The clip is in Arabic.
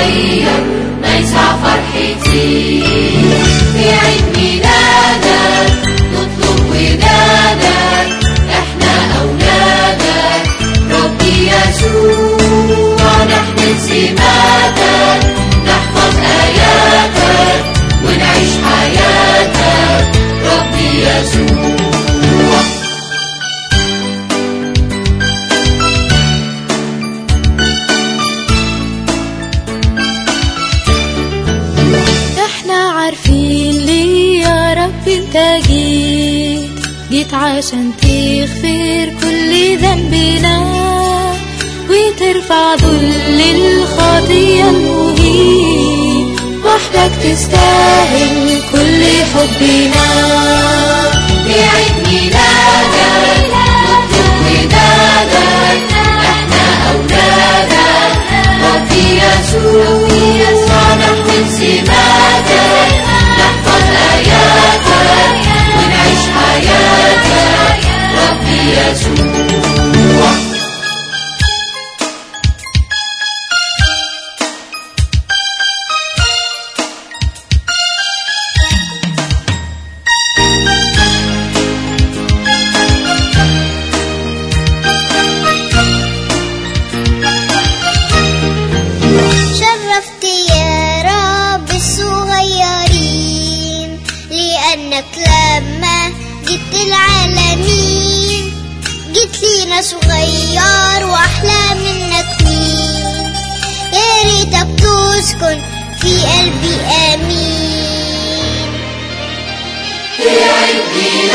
الصغير ما يسع فرحتي في عيد ميلادك نطلب ودادك إحنا أولادك. ربي يسوع نحمل سماتك. عارفين ليه يا رب انت جيت جيت عشان تغفر كل ذنبنا وترفع ذل الخطية المهين وحدك تستاهل كل حبنا. يسوع لأنك لما جيت العالمين. جيت لينا صغير وأحلى منك مين يا ريتك تسكن في قلبي آمين. في عيد